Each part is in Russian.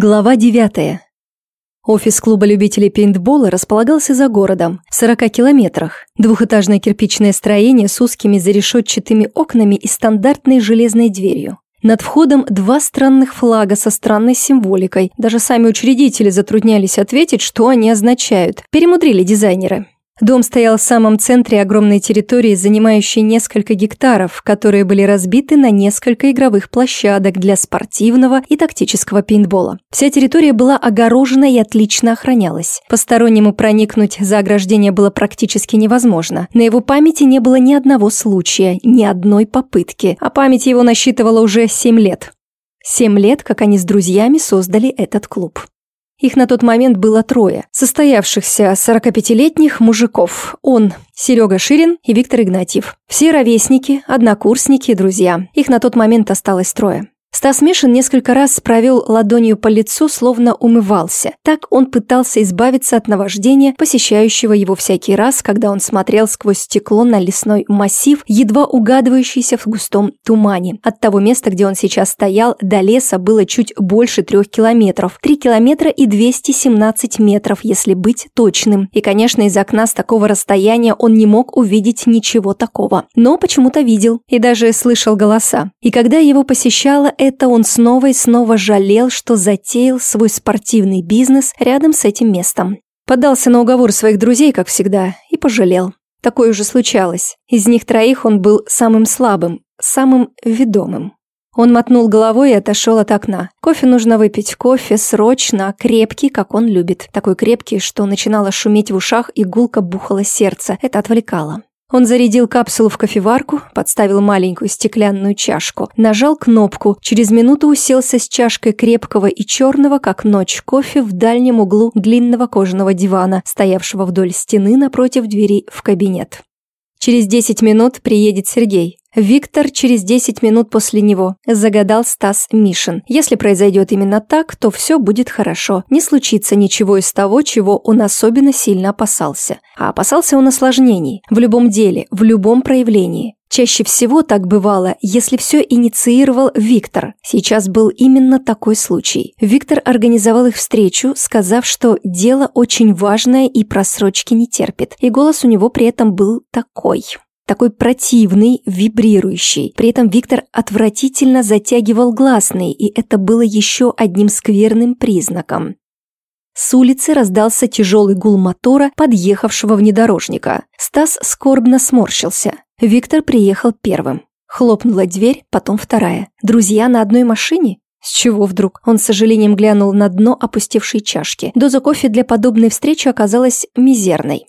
Глава 9. Офис клуба любителей пейнтбола располагался за городом, в 40 километрах. Двухэтажное кирпичное строение с узкими зарешетчатыми окнами и стандартной железной дверью. Над входом два странных флага со странной символикой. Даже сами учредители затруднялись ответить, что они означают. Перемудрили дизайнеры. Дом стоял в самом центре огромной территории, занимающей несколько гектаров, которые были разбиты на несколько игровых площадок для спортивного и тактического пейнтбола. Вся территория была огорожена и отлично охранялась. Постороннему проникнуть за ограждение было практически невозможно. На его памяти не было ни одного случая, ни одной попытки, а память его насчитывала уже 7 лет. Семь лет, как они с друзьями создали этот клуб. Их на тот момент было трое, состоявшихся 45-летних мужиков. Он, Серега Ширин и Виктор Игнатьев. Все ровесники, однокурсники, друзья. Их на тот момент осталось трое. Стас Мишин несколько раз провел ладонью по лицу, словно умывался. Так он пытался избавиться от наваждения, посещающего его всякий раз, когда он смотрел сквозь стекло на лесной массив, едва угадывающийся в густом тумане. От того места, где он сейчас стоял, до леса было чуть больше трех километров. Три километра и 217 метров, если быть точным. И, конечно, из окна с такого расстояния он не мог увидеть ничего такого. Но почему-то видел и даже слышал голоса. И когда его посещала это он снова и снова жалел, что затеял свой спортивный бизнес рядом с этим местом. Поддался на уговор своих друзей, как всегда, и пожалел. Такое уже случалось. Из них троих он был самым слабым, самым ведомым. Он мотнул головой и отошел от окна. Кофе нужно выпить. Кофе срочно, крепкий, как он любит. Такой крепкий, что начинало шуметь в ушах и гулко бухало сердце. Это отвлекало. Он зарядил капсулу в кофеварку, подставил маленькую стеклянную чашку, нажал кнопку, через минуту уселся с чашкой крепкого и черного, как ночь, кофе в дальнем углу длинного кожаного дивана, стоявшего вдоль стены напротив двери в кабинет. Через десять минут приедет Сергей. Виктор через 10 минут после него, загадал Стас Мишин. Если произойдет именно так, то все будет хорошо. Не случится ничего из того, чего он особенно сильно опасался. А опасался он осложнений. В любом деле, в любом проявлении. Чаще всего так бывало, если все инициировал Виктор. Сейчас был именно такой случай. Виктор организовал их встречу, сказав, что дело очень важное и просрочки не терпит. И голос у него при этом был такой такой противный, вибрирующий. При этом Виктор отвратительно затягивал гласные, и это было еще одним скверным признаком. С улицы раздался тяжелый гул мотора, подъехавшего внедорожника. Стас скорбно сморщился. Виктор приехал первым. Хлопнула дверь, потом вторая. Друзья на одной машине? С чего вдруг? Он с сожалением глянул на дно опустевшей чашки. Доза кофе для подобной встречи оказалась мизерной.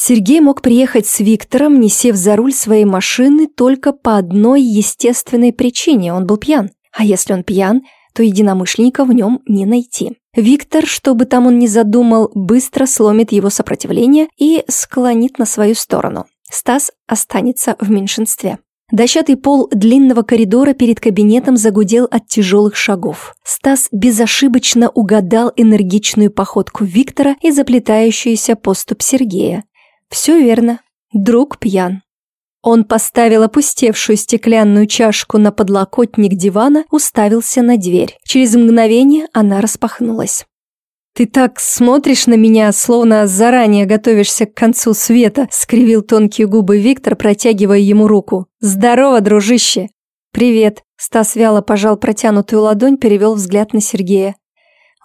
Сергей мог приехать с Виктором, не сев за руль своей машины, только по одной естественной причине – он был пьян. А если он пьян, то единомышленника в нем не найти. Виктор, что бы там он ни задумал, быстро сломит его сопротивление и склонит на свою сторону. Стас останется в меньшинстве. Дощатый пол длинного коридора перед кабинетом загудел от тяжелых шагов. Стас безошибочно угадал энергичную походку Виктора и заплетающуюся поступ Сергея. Все верно. Друг пьян. Он поставил опустевшую стеклянную чашку на подлокотник дивана, уставился на дверь. Через мгновение она распахнулась. «Ты так смотришь на меня, словно заранее готовишься к концу света», скривил тонкие губы Виктор, протягивая ему руку. «Здорово, дружище!» «Привет!» Стас вяло пожал протянутую ладонь, перевел взгляд на Сергея.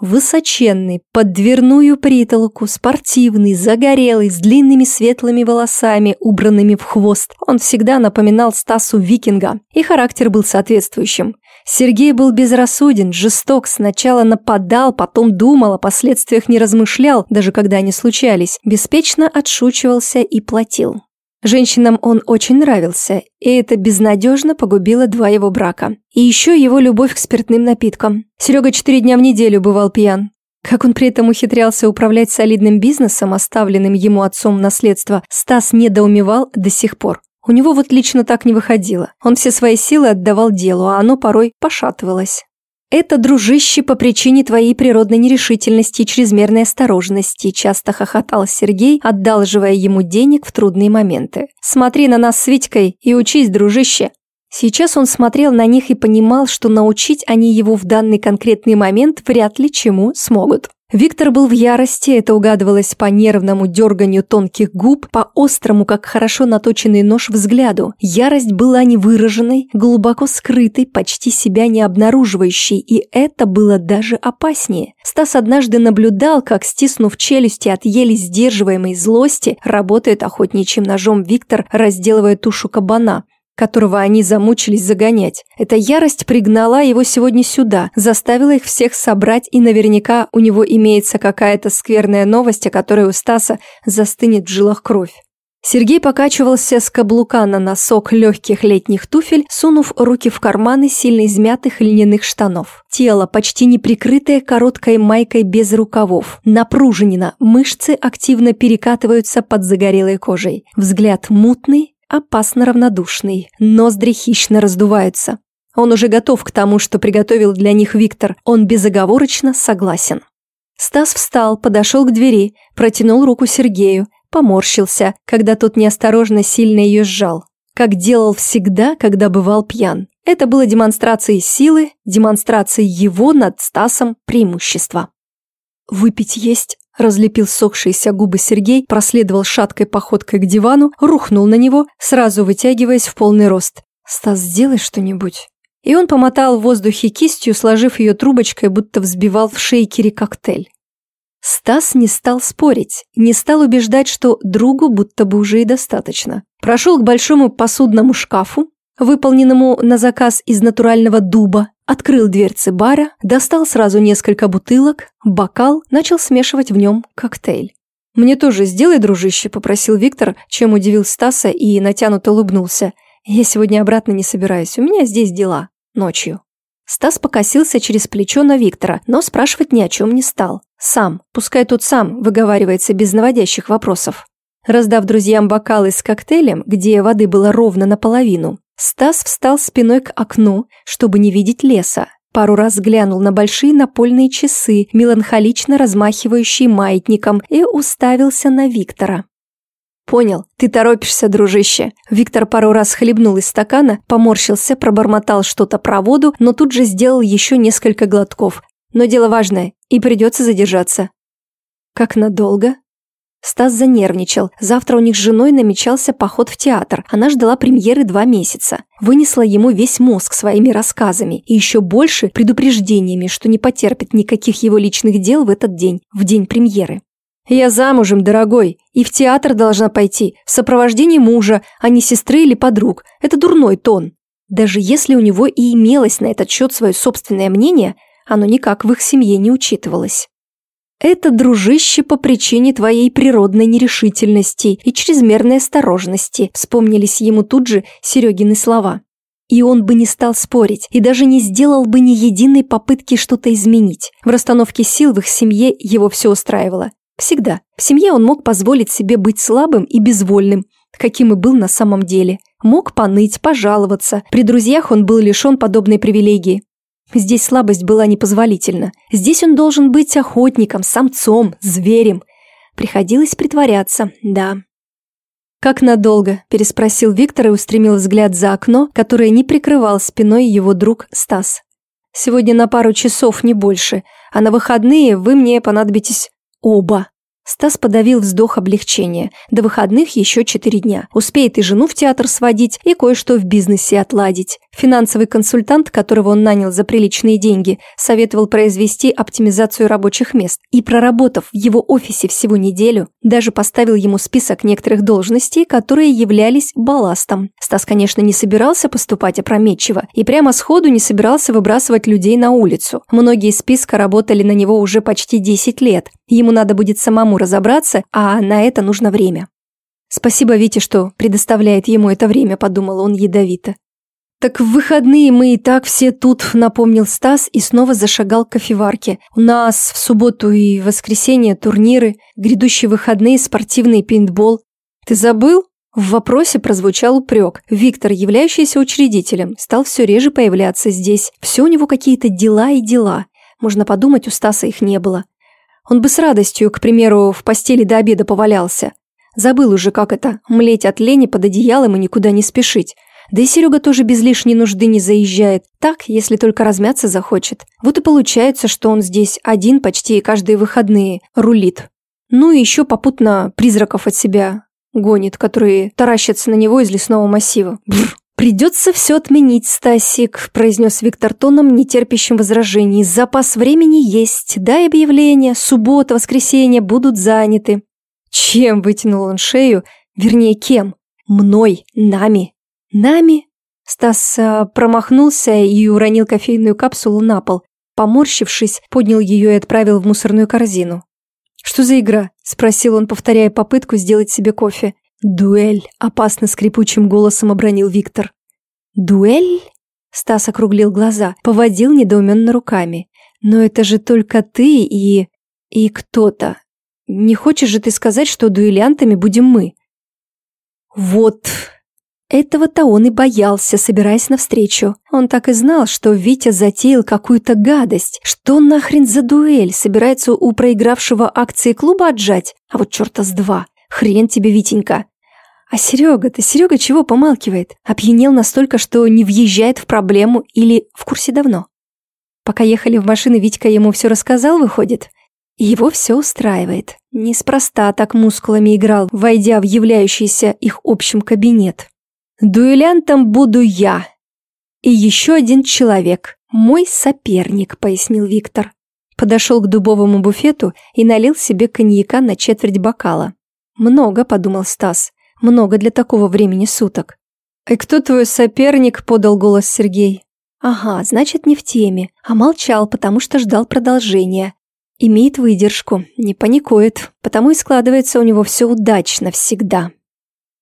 Высоченный, под дверную притолоку, спортивный, загорелый, с длинными светлыми волосами, убранными в хвост. Он всегда напоминал Стасу викинга, и характер был соответствующим. Сергей был безрассуден, жесток, сначала нападал, потом думал, о последствиях не размышлял, даже когда они случались, беспечно отшучивался и платил. Женщинам он очень нравился, и это безнадежно погубило два его брака. И еще его любовь к спиртным напиткам. Серега четыре дня в неделю бывал пьян. Как он при этом ухитрялся управлять солидным бизнесом, оставленным ему отцом наследство, Стас недоумевал до сих пор. У него вот лично так не выходило. Он все свои силы отдавал делу, а оно порой пошатывалось. «Это, дружище, по причине твоей природной нерешительности и чрезмерной осторожности», часто хохотал Сергей, одалживая ему денег в трудные моменты. «Смотри на нас с Витькой и учись, дружище». Сейчас он смотрел на них и понимал, что научить они его в данный конкретный момент вряд ли чему смогут. Виктор был в ярости, это угадывалось по нервному дерганию тонких губ, по острому, как хорошо наточенный нож взгляду. Ярость была невыраженной, глубоко скрытой, почти себя не обнаруживающей, и это было даже опаснее. Стас однажды наблюдал, как, стиснув челюсти от еле сдерживаемой злости, работает охотничьим ножом Виктор, разделывая тушу кабана которого они замучились загонять. Эта ярость пригнала его сегодня сюда, заставила их всех собрать, и наверняка у него имеется какая-то скверная новость, о которой у Стаса застынет в жилах кровь. Сергей покачивался с каблука на носок легких летних туфель, сунув руки в карманы сильно измятых льняных штанов. Тело, почти не прикрытое короткой майкой без рукавов, напружинено, мышцы активно перекатываются под загорелой кожей. Взгляд мутный, опасно равнодушный, ноздри хищно раздуваются. Он уже готов к тому, что приготовил для них Виктор, он безоговорочно согласен. Стас встал, подошел к двери, протянул руку Сергею, поморщился, когда тот неосторожно сильно ее сжал. Как делал всегда, когда бывал пьян. Это было демонстрацией силы, демонстрацией его над Стасом преимущества. «Выпить есть?» Разлепил сохшиеся губы Сергей, проследовал шаткой походкой к дивану, рухнул на него, сразу вытягиваясь в полный рост. «Стас, сделай что-нибудь». И он помотал в воздухе кистью, сложив ее трубочкой, будто взбивал в шейкере коктейль. Стас не стал спорить, не стал убеждать, что другу будто бы уже и достаточно. Прошел к большому посудному шкафу, выполненному на заказ из натурального дуба, Открыл дверцы бара, достал сразу несколько бутылок, бокал, начал смешивать в нем коктейль. «Мне тоже сделай, дружище», – попросил Виктор, чем удивил Стаса и натянуто улыбнулся. «Я сегодня обратно не собираюсь, у меня здесь дела. Ночью». Стас покосился через плечо на Виктора, но спрашивать ни о чем не стал. Сам, пускай тут сам выговаривается без наводящих вопросов. Раздав друзьям бокалы с коктейлем, где воды было ровно наполовину, Стас встал спиной к окну, чтобы не видеть леса. Пару раз глянул на большие напольные часы, меланхолично размахивающие маятником, и уставился на Виктора. «Понял, ты торопишься, дружище». Виктор пару раз хлебнул из стакана, поморщился, пробормотал что-то про воду, но тут же сделал еще несколько глотков. Но дело важное, и придется задержаться. «Как надолго?» Стас занервничал. Завтра у них с женой намечался поход в театр. Она ждала премьеры два месяца. Вынесла ему весь мозг своими рассказами и еще больше предупреждениями, что не потерпит никаких его личных дел в этот день, в день премьеры. «Я замужем, дорогой, и в театр должна пойти, в сопровождении мужа, а не сестры или подруг. Это дурной тон». Даже если у него и имелось на этот счет свое собственное мнение, оно никак в их семье не учитывалось. Это, дружище, по причине твоей природной нерешительности и чрезмерной осторожности, вспомнились ему тут же Серегины слова. И он бы не стал спорить, и даже не сделал бы ни единой попытки что-то изменить. В расстановке сил в их семье его все устраивало. Всегда. В семье он мог позволить себе быть слабым и безвольным, каким и был на самом деле. Мог поныть, пожаловаться. При друзьях он был лишен подобной привилегии. Здесь слабость была непозволительна. Здесь он должен быть охотником, самцом, зверем. Приходилось притворяться, да. «Как надолго?» – переспросил Виктор и устремил взгляд за окно, которое не прикрывал спиной его друг Стас. «Сегодня на пару часов, не больше, а на выходные вы мне понадобитесь оба». Стас подавил вздох облегчения. До выходных еще четыре дня. Успеет и жену в театр сводить, и кое-что в бизнесе отладить. Финансовый консультант, которого он нанял за приличные деньги, советовал произвести оптимизацию рабочих мест. И проработав в его офисе всего неделю, даже поставил ему список некоторых должностей, которые являлись балластом. Стас, конечно, не собирался поступать опрометчиво и прямо сходу не собирался выбрасывать людей на улицу. Многие из списка работали на него уже почти 10 лет. Ему надо будет самому разобраться, а на это нужно время. Спасибо Вите, что предоставляет ему это время, подумал он ядовито. «Так в выходные мы и так все тут», — напомнил Стас и снова зашагал к кофеварке. «У нас в субботу и воскресенье турниры, грядущие выходные спортивный пейнтбол. Ты забыл?» В вопросе прозвучал упрек. Виктор, являющийся учредителем, стал все реже появляться здесь. Все у него какие-то дела и дела. Можно подумать, у Стаса их не было. Он бы с радостью, к примеру, в постели до обеда повалялся. Забыл уже, как это – млеть от лени под одеялом и никуда не спешить. Да и Серега тоже без лишней нужды не заезжает. Так, если только размяться захочет. Вот и получается, что он здесь один почти каждые выходные рулит. Ну и еще попутно призраков от себя гонит, которые таращатся на него из лесного массива. Бррр. «Придется все отменить, Стасик», – произнес Виктор тоном, нетерпящим возражений. «Запас времени есть. Дай объявление. Суббота, воскресенье будут заняты». Чем вытянул он шею? Вернее, кем? Мной, нами. Нами? Стас а, промахнулся и уронил кофейную капсулу на пол. Поморщившись, поднял ее и отправил в мусорную корзину. «Что за игра?» – спросил он, повторяя попытку сделать себе кофе. «Дуэль!» – опасно скрипучим голосом обронил Виктор. «Дуэль?» – Стас округлил глаза, поводил недоуменно руками. «Но это же только ты и... и кто-то. Не хочешь же ты сказать, что дуэлянтами будем мы?» «Вот!» Этого-то он и боялся, собираясь навстречу. Он так и знал, что Витя затеял какую-то гадость. Что нахрен за дуэль? Собирается у проигравшего акции клуба отжать? А вот черта с два. Хрен тебе, Витенька. А Серега-то, Серега чего помалкивает? Опьянел настолько, что не въезжает в проблему или в курсе давно? Пока ехали в машины, Витька ему все рассказал, выходит? Его все устраивает. Неспроста так мускулами играл, войдя в являющийся их общим кабинет. «Дуэлянтом буду я. И еще один человек, мой соперник», — пояснил Виктор. Подошел к дубовому буфету и налил себе коньяка на четверть бокала. «Много», — подумал Стас, — «много для такого времени суток». «И кто твой соперник?» — подал голос Сергей. «Ага, значит, не в теме, а молчал, потому что ждал продолжения. Имеет выдержку, не паникует, потому и складывается у него все удачно всегда.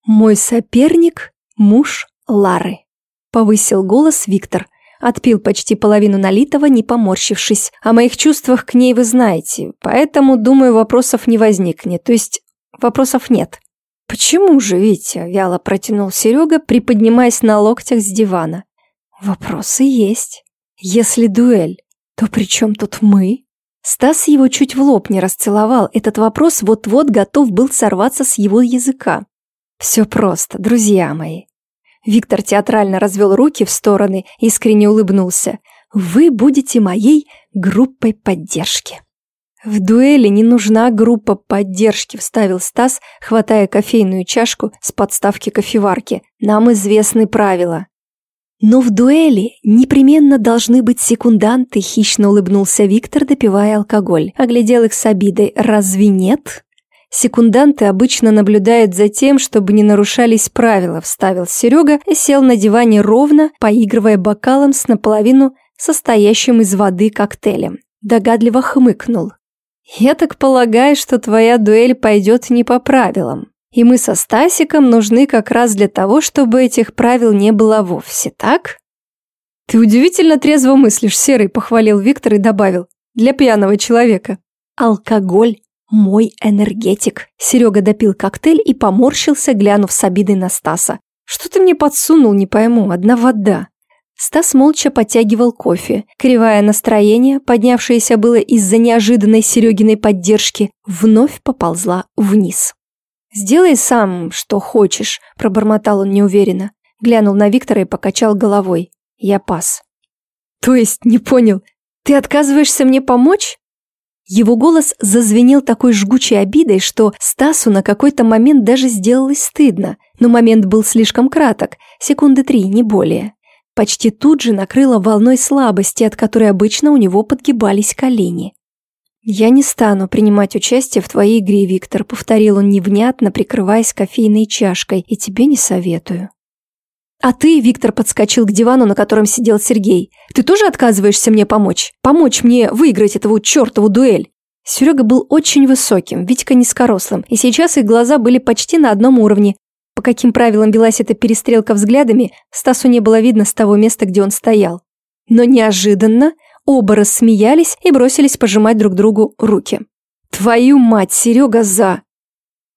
«Мой соперник – муж Лары», – повысил голос Виктор. Отпил почти половину налитого, не поморщившись. О моих чувствах к ней вы знаете, поэтому, думаю, вопросов не возникнет, то есть вопросов нет. «Почему же, Витя?» – вяло протянул Серега, приподнимаясь на локтях с дивана. «Вопросы есть. Если дуэль, то при чем тут мы?» Стас его чуть в лоб не расцеловал, этот вопрос вот-вот готов был сорваться с его языка. «Все просто, друзья мои». Виктор театрально развел руки в стороны, искренне улыбнулся. «Вы будете моей группой поддержки». «В дуэли не нужна группа поддержки», – вставил Стас, хватая кофейную чашку с подставки кофеварки. «Нам известны правила». «Но в дуэли непременно должны быть секунданты», — хищно улыбнулся Виктор, допивая алкоголь. Оглядел их с обидой. «Разве нет?» «Секунданты обычно наблюдают за тем, чтобы не нарушались правила», — вставил Серега и сел на диване ровно, поигрывая бокалом с наполовину состоящим из воды коктейлем. Догадливо хмыкнул. «Я так полагаю, что твоя дуэль пойдет не по правилам». И мы со Стасиком нужны как раз для того, чтобы этих правил не было вовсе, так? Ты удивительно трезво мыслишь, Серый, похвалил Виктор и добавил. Для пьяного человека. Алкоголь – мой энергетик. Серега допил коктейль и поморщился, глянув с обидой на Стаса. Что ты мне подсунул, не пойму, одна вода. Стас молча подтягивал кофе. Кривое настроение, поднявшееся было из-за неожиданной Серегиной поддержки, вновь поползла вниз. «Сделай сам, что хочешь», – пробормотал он неуверенно. Глянул на Виктора и покачал головой. Я пас. «То есть, не понял, ты отказываешься мне помочь?» Его голос зазвенел такой жгучей обидой, что Стасу на какой-то момент даже сделалось стыдно, но момент был слишком краток, секунды три, не более. Почти тут же накрыло волной слабости, от которой обычно у него подгибались колени. «Я не стану принимать участие в твоей игре, Виктор», — повторил он невнятно, прикрываясь кофейной чашкой, «и тебе не советую». «А ты, Виктор, подскочил к дивану, на котором сидел Сергей. Ты тоже отказываешься мне помочь? Помочь мне выиграть эту чертову дуэль?» Серега был очень высоким, Витька низкорослым, и сейчас их глаза были почти на одном уровне. По каким правилам велась эта перестрелка взглядами, Стасу не было видно с того места, где он стоял. Но неожиданно Оба рассмеялись и бросились пожимать друг другу руки. «Твою мать, Серега, за!»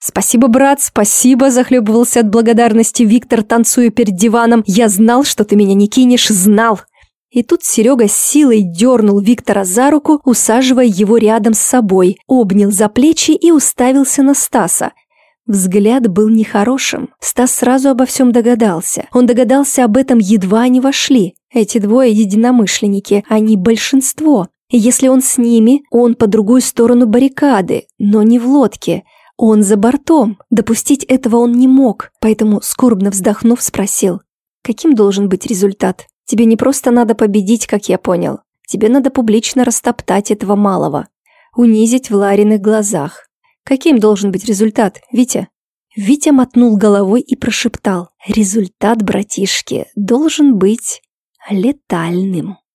«Спасибо, брат, спасибо!» – захлебывался от благодарности Виктор, танцуя перед диваном. «Я знал, что ты меня не кинешь, знал!» И тут Серега силой дернул Виктора за руку, усаживая его рядом с собой, обнял за плечи и уставился на Стаса. Взгляд был нехорошим. Стас сразу обо всем догадался. Он догадался об этом, едва они вошли. Эти двое единомышленники, они большинство. Если он с ними, он по другую сторону баррикады, но не в лодке. Он за бортом. Допустить этого он не мог, поэтому, скорбно вздохнув, спросил. «Каким должен быть результат? Тебе не просто надо победить, как я понял. Тебе надо публично растоптать этого малого. Унизить в Лариных глазах. Каким должен быть результат, Витя?» Витя мотнул головой и прошептал. «Результат, братишки, должен быть летальным».